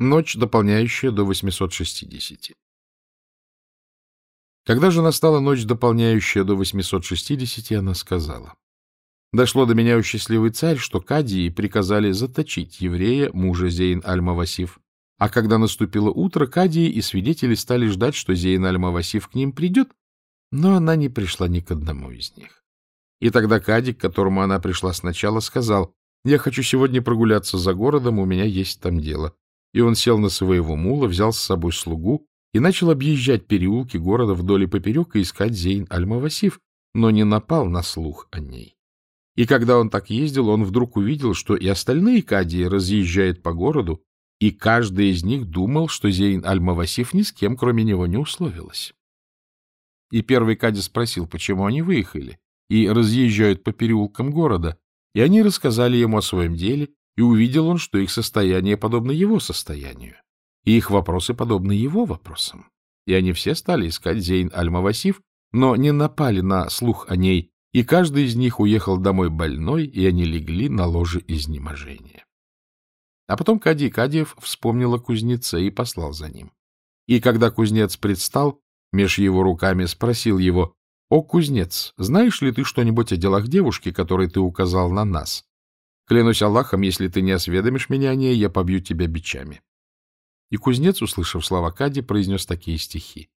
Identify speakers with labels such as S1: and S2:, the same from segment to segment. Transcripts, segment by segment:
S1: Ночь, дополняющая до 860. Когда же настала ночь, дополняющая до 860, она сказала. Дошло до меня, у счастливый царь, что Кадии приказали заточить еврея, мужа Зейн Аль-Мавасиф. А когда наступило утро, Кадии и свидетели стали ждать, что Зейн Аль-Мавасиф к ним придет, но она не пришла ни к одному из них. И тогда Кади, к которому она пришла сначала, сказал, «Я хочу сегодня прогуляться за городом, у меня есть там дело». И он сел на своего мула, взял с собой слугу и начал объезжать переулки города вдоль и поперек и искать Зейн Аль-Мавасиф, но не напал на слух о ней. И когда он так ездил, он вдруг увидел, что и остальные кадии разъезжают по городу, и каждый из них думал, что Зейн Аль-Мавасиф ни с кем, кроме него, не условилась. И первый кади спросил, почему они выехали и разъезжают по переулкам города, и они рассказали ему о своем деле, и увидел он, что их состояние подобно его состоянию, и их вопросы подобны его вопросам. И они все стали искать Зейн Аль-Мавасиф, но не напали на слух о ней, и каждый из них уехал домой больной, и они легли на ложе изнеможения. А потом Кади Кадиев вспомнил о кузнеце и послал за ним. И когда кузнец предстал, меж его руками спросил его, «О, кузнец, знаешь ли ты что-нибудь о делах девушки, которые ты указал на нас? Клянусь Аллахом, если ты не осведомишь меня о ней, я побью тебя бичами». И кузнец, услышав слова Кади, произнес такие стихи.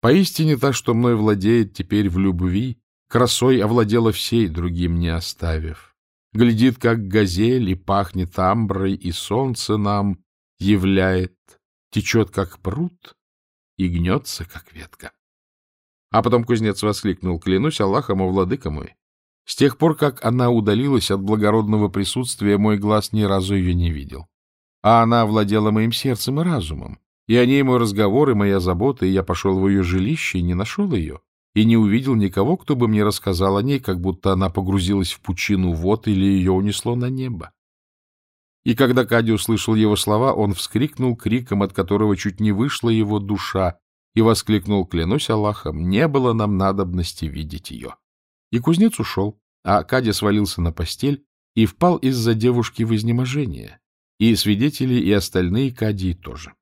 S1: «Поистине та, что мной владеет теперь в любви, красой овладела всей, другим не оставив. Глядит, как газель, и пахнет амброй, и солнце нам являет, течет, как пруд, и гнется, как ветка. А потом кузнец воскликнул, клянусь Аллахом, о владыка мой. С тех пор, как она удалилась от благородного присутствия, мой глаз ни разу ее не видел. А она овладела моим сердцем и разумом. И о ней мой разговор и моя забота, и я пошел в ее жилище и не нашел ее и не увидел никого, кто бы мне рассказал о ней, как будто она погрузилась в пучину вод или ее унесло на небо. И когда Кади услышал его слова, он вскрикнул криком, от которого чуть не вышла его душа, и воскликнул, клянусь Аллахом, не было нам надобности видеть ее. И кузнец ушел, а Кадя свалился на постель и впал из-за девушки в изнеможение, и свидетели, и остальные Кадии тоже.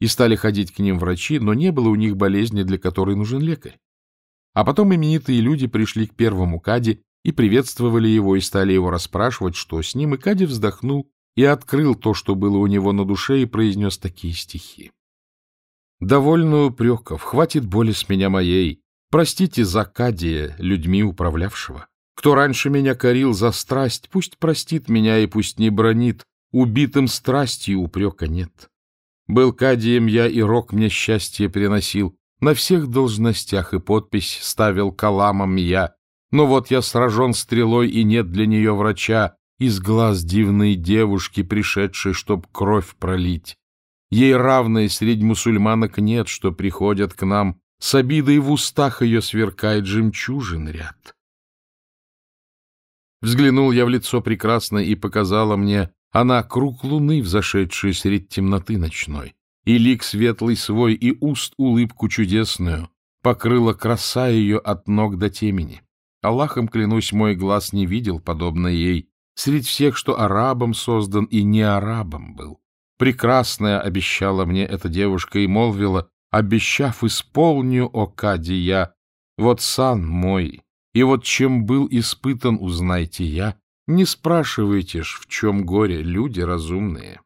S1: И стали ходить к ним врачи, но не было у них болезни, для которой нужен лекарь. А потом именитые люди пришли к первому Каде и приветствовали его, и стали его расспрашивать, что с ним, и Кади вздохнул и открыл то, что было у него на душе, и произнес такие стихи. «Довольно упреков, хватит боли с меня моей. Простите за Кадия, людьми управлявшего. Кто раньше меня корил за страсть, пусть простит меня и пусть не бронит, убитым страстью упрека нет. Был Кадием я, и рок мне счастье приносил, на всех должностях и подпись ставил каламом я. Но вот я сражен стрелой, и нет для нее врача, из глаз дивной девушки, пришедшей, чтоб кровь пролить. Ей равной среди мусульманок нет, что приходят к нам, с обидой в устах ее сверкает жемчужин ряд. Взглянул я в лицо прекрасно, и показала мне она круг луны, взошедшей средь темноты ночной и лик светлый свой, и уст улыбку чудесную, покрыла краса ее от ног до темени. Аллахом, клянусь, мой глаз не видел, подобно ей, среди всех, что арабом создан и не арабом был. Прекрасная обещала мне эта девушка и молвила, обещав, исполню, о Кади, я, вот сан мой, и вот чем был испытан, узнайте я, не спрашивайте ж, в чем горе, люди разумные.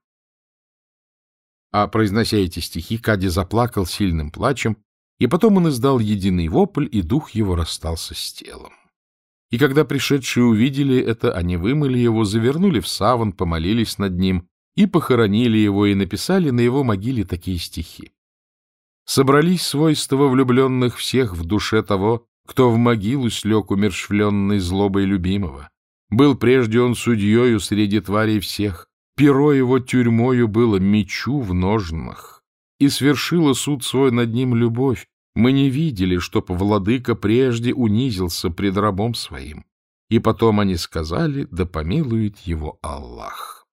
S1: А, произнося эти стихи, Кади заплакал сильным плачем, и потом он издал единый вопль, и дух его расстался с телом. И когда пришедшие увидели это, они вымыли его, завернули в саван, помолились над ним и похоронили его, и написали на его могиле такие стихи. Собрались свойства влюбленных всех в душе того, кто в могилу слег умершвленной злобой любимого. Был прежде он судьею среди тварей всех, Перо его тюрьмою было мечу в ножнах, и свершила суд свой над ним любовь. Мы не видели, чтоб владыка прежде унизился пред рабом своим. И потом они сказали, да помилует его Аллах.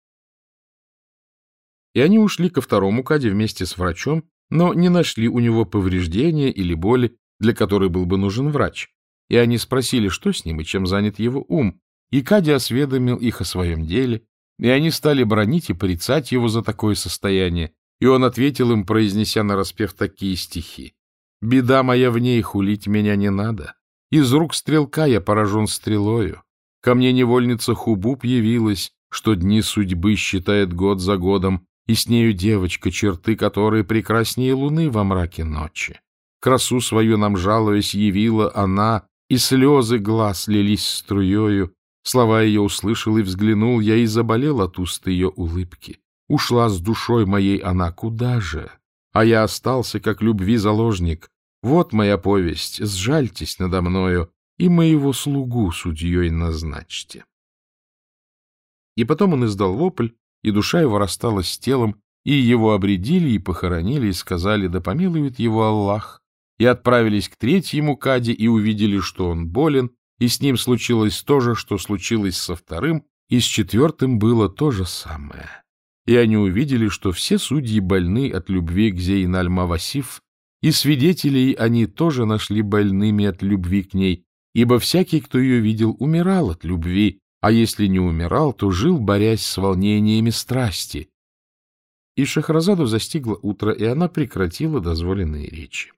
S1: И они ушли ко второму каде вместе с врачом, но не нашли у него повреждения или боли, для которой был бы нужен врач. И они спросили, что с ним и чем занят его ум. И Кади осведомил их о своем деле, И они стали бронить и порицать его за такое состояние, и он ответил им, произнеся нараспев такие стихи. «Беда моя в ней, хулить меня не надо. Из рук стрелка я поражен стрелою. Ко мне невольница Хубуб явилась, что дни судьбы считает год за годом, и с нею девочка, черты которой прекраснее луны во мраке ночи. Красу свою нам жалуясь явила она, и слезы глаз лились струею. Слова ее услышал и взглянул я, и заболел от уст ее улыбки. Ушла с душой моей она куда же? А я остался, как любви заложник. Вот моя повесть, сжальтесь надо мною, и моего слугу судьей назначьте. И потом он издал вопль, и душа его рассталась с телом, и его обредили и похоронили, и сказали, да помилует его Аллах, и отправились к третьему каде, и увидели, что он болен, и с ним случилось то же, что случилось со вторым, и с четвертым было то же самое. И они увидели, что все судьи больны от любви к Зейн-аль-Мавасиф, и свидетелей они тоже нашли больными от любви к ней, ибо всякий, кто ее видел, умирал от любви, а если не умирал, то жил, борясь с волнениями страсти. И Шахразаду застигло утро, и она прекратила дозволенные речи.